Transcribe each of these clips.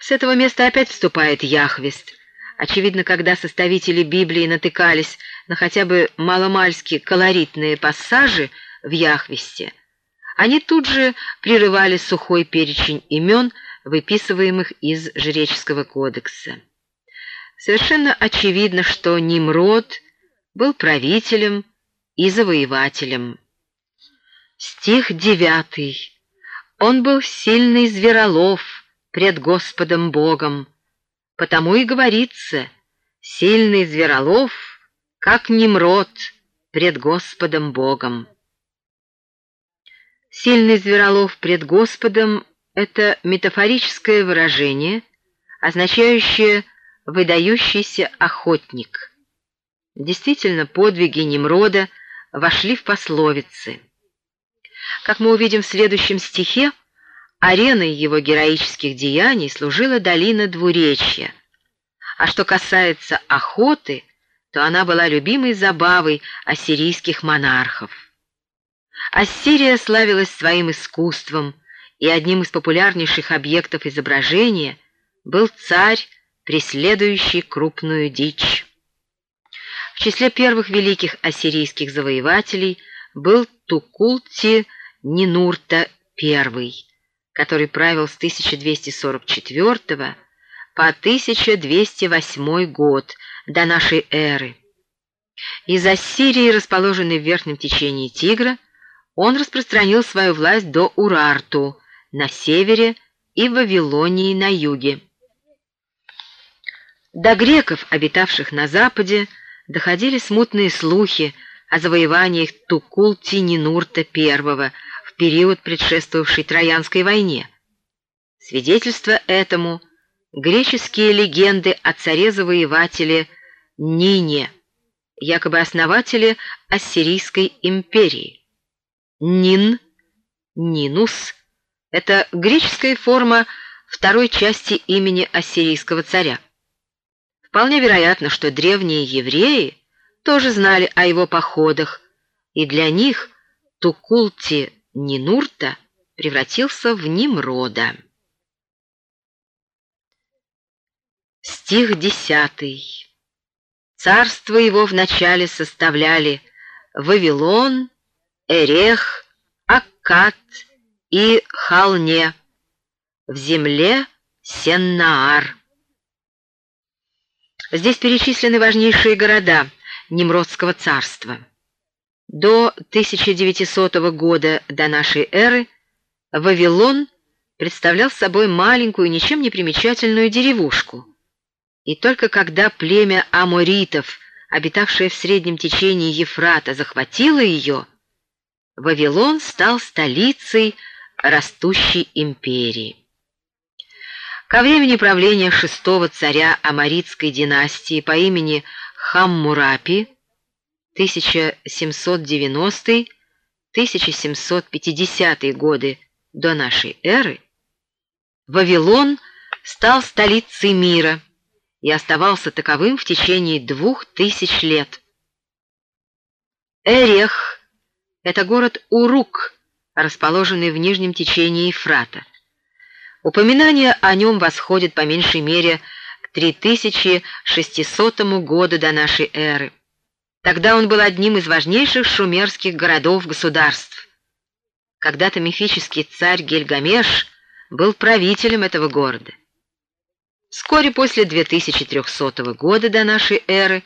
С этого места опять вступает Яхвест. Очевидно, когда составители Библии натыкались на хотя бы маломальски колоритные пассажи в Яхвесте, они тут же прерывали сухой перечень имен, выписываемых из Жреческого кодекса. Совершенно очевидно, что Нимрод был правителем и завоевателем. Стих девятый. Он был сильный зверолов пред Господом Богом, потому и говорится, сильный зверолов, как Немрод пред Господом Богом. Сильный зверолов пред Господом — это метафорическое выражение, означающее «выдающийся охотник». Действительно, подвиги Немрода вошли в пословицы. Как мы увидим в следующем стихе, ареной его героических деяний служила долина Двуречья. А что касается охоты, то она была любимой забавой ассирийских монархов. Ассирия славилась своим искусством, и одним из популярнейших объектов изображения был царь, преследующий крупную дичь. В числе первых великих ассирийских завоевателей был Тукулти Нинурта I, который правил с 1244 по 1208 год до нашей эры. Из Ассирии, расположенной в верхнем течении Тигра, он распространил свою власть до Урарту на севере и Вавилонии на юге. До греков, обитавших на западе, доходили смутные слухи о завоеваниях Тукул-Тининурта I период, предшествовавший Троянской войне. Свидетельство этому – греческие легенды о царе-завоевателе Нине, якобы основателе Ассирийской империи. Нин, Нинус – это греческая форма второй части имени ассирийского царя. Вполне вероятно, что древние евреи тоже знали о его походах, и для них Тукулти Нинурта превратился в Нимрода. Стих десятый. Царство его вначале составляли Вавилон, Эрех, Аккад и Халне, в земле Сеннаар. Здесь перечислены важнейшие города Немродского царства. До 1900 года до нашей эры Вавилон представлял собой маленькую, ничем не примечательную деревушку. И только когда племя аморитов, обитавшее в среднем течении Ефрата, захватило ее, Вавилон стал столицей растущей империи. Ко времени правления шестого царя Амаритской династии по имени Хаммурапи 1790-1750 годы до нашей эры, Вавилон стал столицей мира и оставался таковым в течение двух тысяч лет. Эрех — это город Урук, расположенный в нижнем течении Ефрата. Упоминание о нем восходит по меньшей мере к 3600 году до нашей эры. Тогда он был одним из важнейших шумерских городов-государств. Когда-то мифический царь Гильгамеш был правителем этого города. Вскоре после 2300 года до нашей эры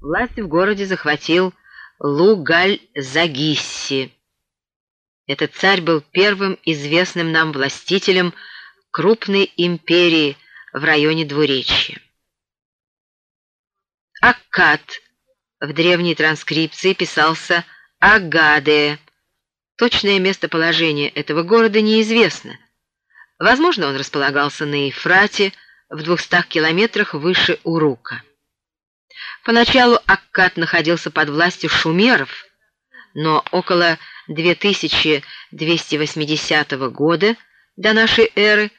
власть в городе захватил Лугаль-Загисси. Этот царь был первым известным нам властителем крупной империи в районе Двуречья. Аккад в древней транскрипции писался Агадея. Точное местоположение этого города неизвестно. Возможно, он располагался на Ефрате, в двухстах километрах выше Урука. Поначалу Аккад находился под властью шумеров, но около 2280 года до нашей эры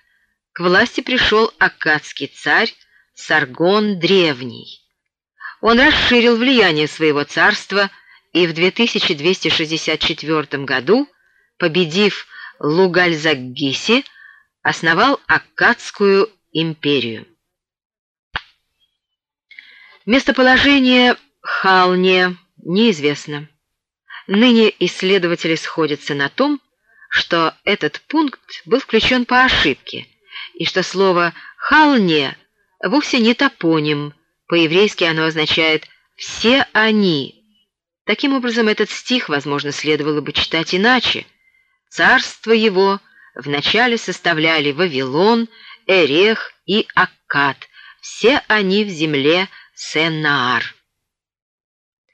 к власти пришел аккадский царь Саргон Древний. Он расширил влияние своего царства и в 2264 году, победив Лугальзагиси, основал Аккадскую империю. Местоположение Халне неизвестно. Ныне исследователи сходятся на том, что этот пункт был включен по ошибке, и что слово «халне» вовсе не топоним, по-еврейски оно означает «все они». Таким образом, этот стих, возможно, следовало бы читать иначе. «Царство его вначале составляли Вавилон, Эрех и Аккад, все они в земле Сен-Наар».